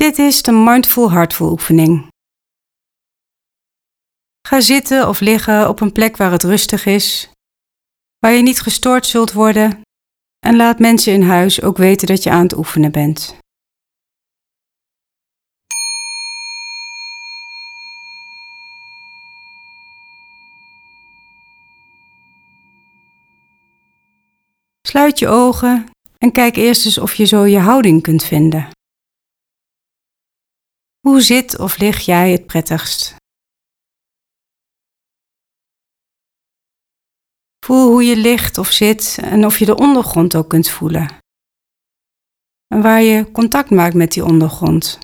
Dit is de Mindful Heartful oefening. Ga zitten of liggen op een plek waar het rustig is, waar je niet gestoord zult worden en laat mensen in huis ook weten dat je aan het oefenen bent. Sluit je ogen en kijk eerst eens of je zo je houding kunt vinden. Hoe zit of lig jij het prettigst? Voel hoe je ligt of zit en of je de ondergrond ook kunt voelen. En waar je contact maakt met die ondergrond.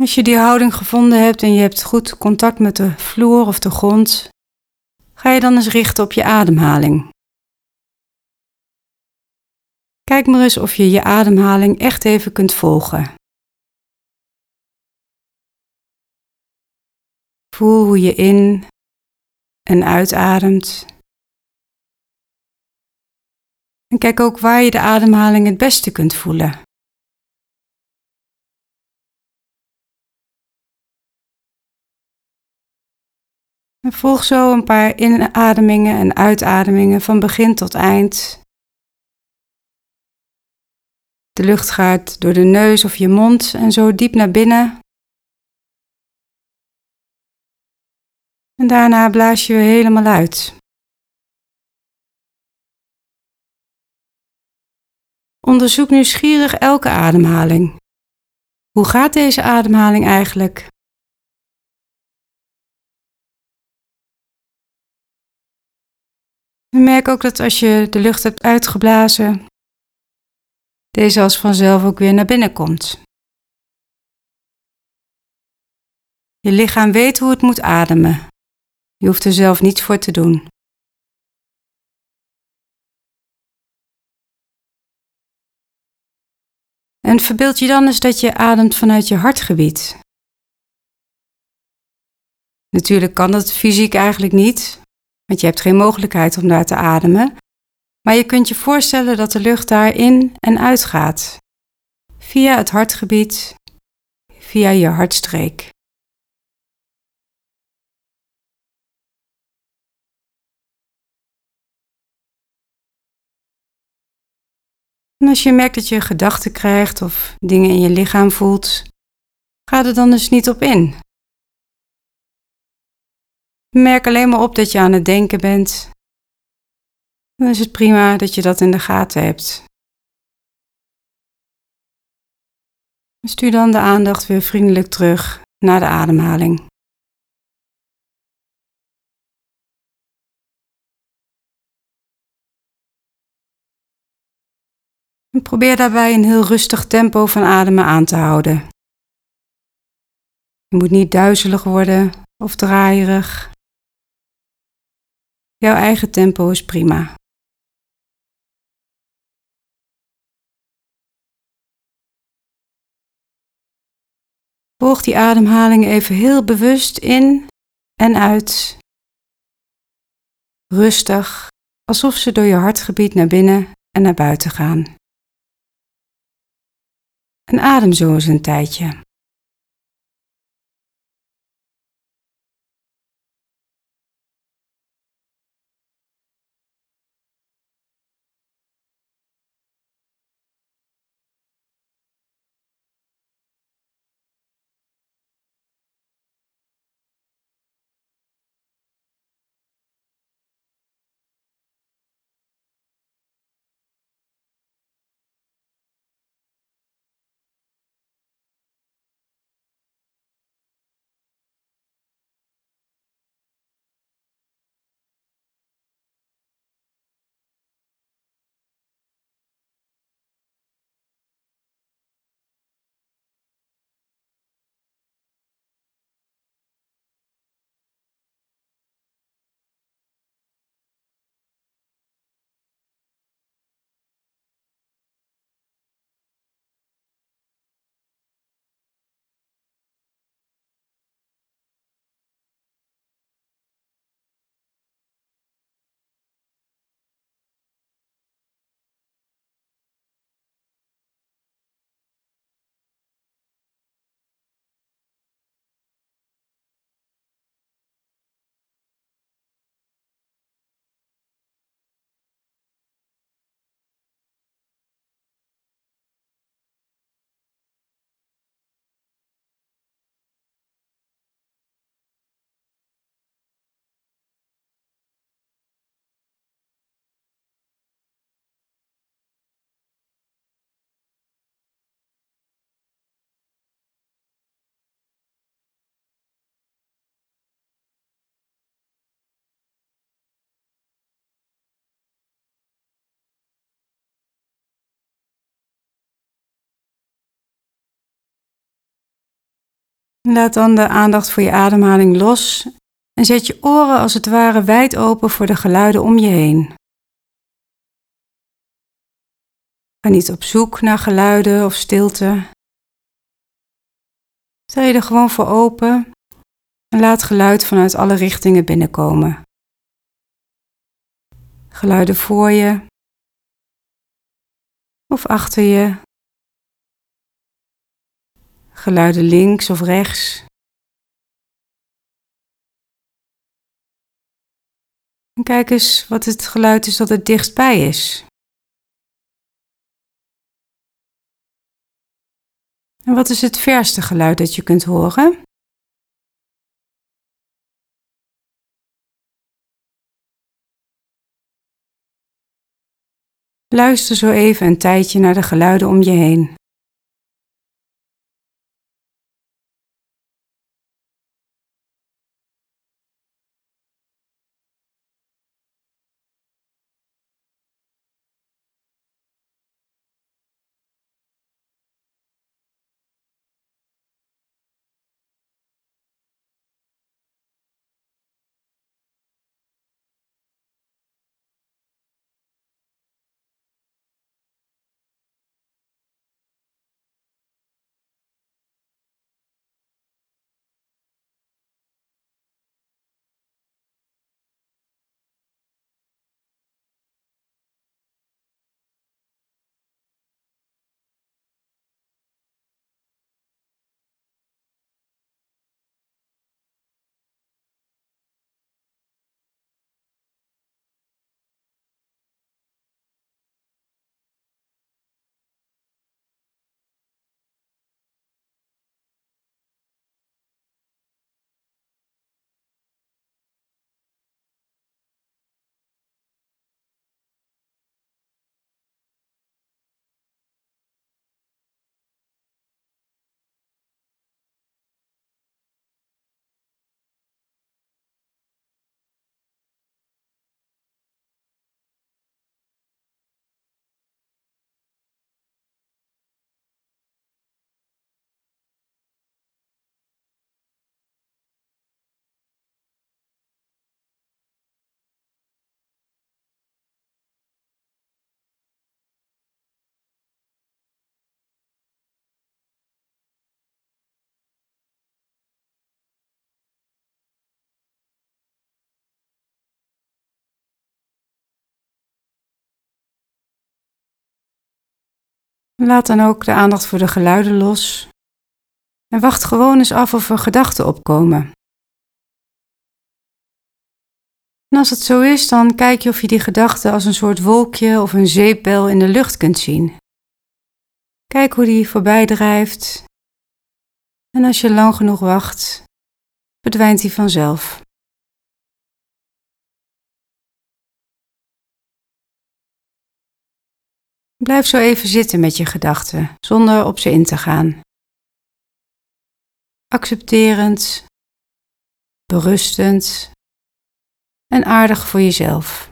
Als je die houding gevonden hebt en je hebt goed contact met de vloer of de grond, ga je dan eens richten op je ademhaling. Kijk maar eens of je je ademhaling echt even kunt volgen. Voel hoe je in en uitademt. En kijk ook waar je de ademhaling het beste kunt voelen. En volg zo een paar inademingen en uitademingen van begin tot eind. De lucht gaat door de neus of je mond en zo diep naar binnen. En daarna blaas je helemaal uit. Onderzoek nieuwsgierig elke ademhaling. Hoe gaat deze ademhaling eigenlijk? Merk ook dat als je de lucht hebt uitgeblazen, deze als vanzelf ook weer naar binnen komt. Je lichaam weet hoe het moet ademen. Je hoeft er zelf niets voor te doen. En verbeeld je dan eens dat je ademt vanuit je hartgebied. Natuurlijk kan dat fysiek eigenlijk niet, want je hebt geen mogelijkheid om daar te ademen. Maar je kunt je voorstellen dat de lucht daar in en uit gaat. Via het hartgebied, via je hartstreek. En als je merkt dat je gedachten krijgt of dingen in je lichaam voelt, ga er dan dus niet op in. Merk alleen maar op dat je aan het denken bent. Dan is het prima dat je dat in de gaten hebt. Stuur dan de aandacht weer vriendelijk terug naar de ademhaling. En probeer daarbij een heel rustig tempo van ademen aan te houden. Je moet niet duizelig worden of draaierig. Jouw eigen tempo is prima. Volg die ademhaling even heel bewust in en uit. Rustig, alsof ze door je hartgebied naar binnen en naar buiten gaan. En adem zo eens een tijdje. Laat dan de aandacht voor je ademhaling los en zet je oren als het ware wijd open voor de geluiden om je heen. Ga niet op zoek naar geluiden of stilte. Stel je er gewoon voor open en laat geluid vanuit alle richtingen binnenkomen. Geluiden voor je of achter je. Geluiden links of rechts. Kijk eens wat het geluid is dat het dichtstbij is. En wat is het verste geluid dat je kunt horen? Luister zo even een tijdje naar de geluiden om je heen. Laat dan ook de aandacht voor de geluiden los en wacht gewoon eens af of er gedachten opkomen. En als het zo is, dan kijk je of je die gedachten als een soort wolkje of een zeepbel in de lucht kunt zien. Kijk hoe die voorbij drijft. En als je lang genoeg wacht, verdwijnt die vanzelf. Blijf zo even zitten met je gedachten, zonder op ze in te gaan. Accepterend, berustend en aardig voor jezelf.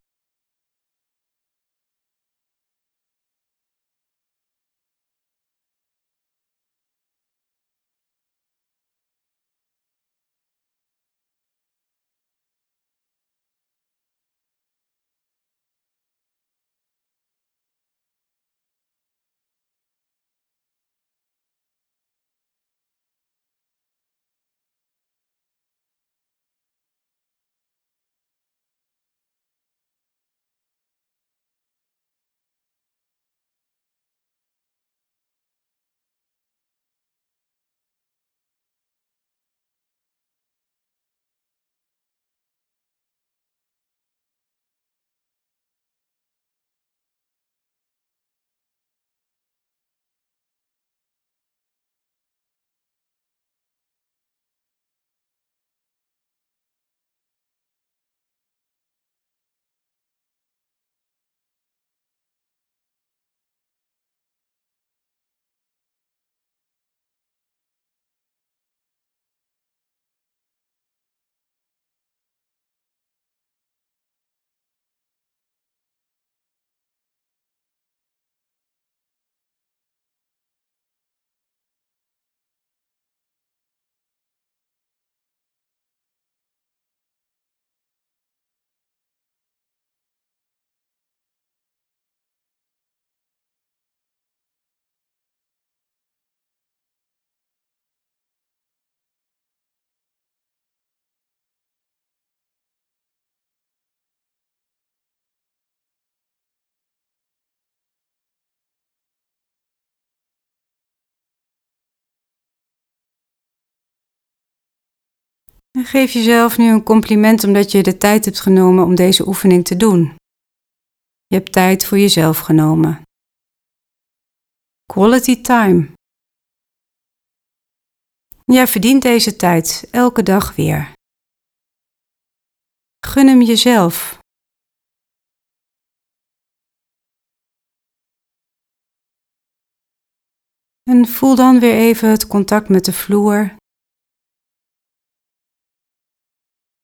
En geef jezelf nu een compliment omdat je de tijd hebt genomen om deze oefening te doen. Je hebt tijd voor jezelf genomen. Quality time. Jij verdient deze tijd elke dag weer. Gun hem jezelf. En voel dan weer even het contact met de vloer.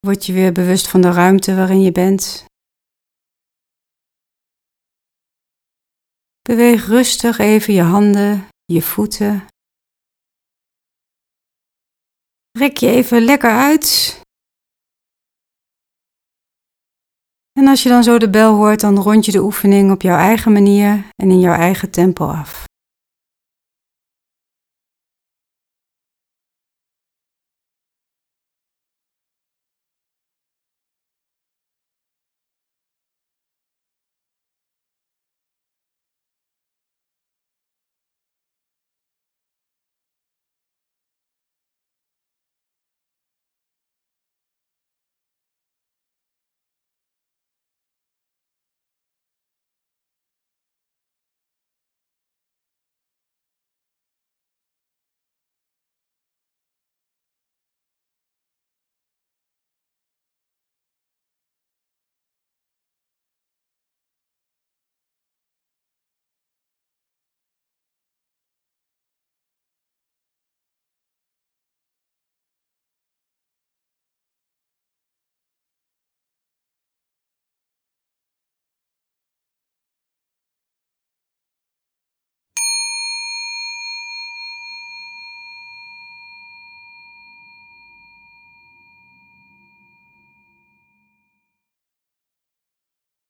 Word je weer bewust van de ruimte waarin je bent. Beweeg rustig even je handen, je voeten. Rek je even lekker uit. En als je dan zo de bel hoort, dan rond je de oefening op jouw eigen manier en in jouw eigen tempo af.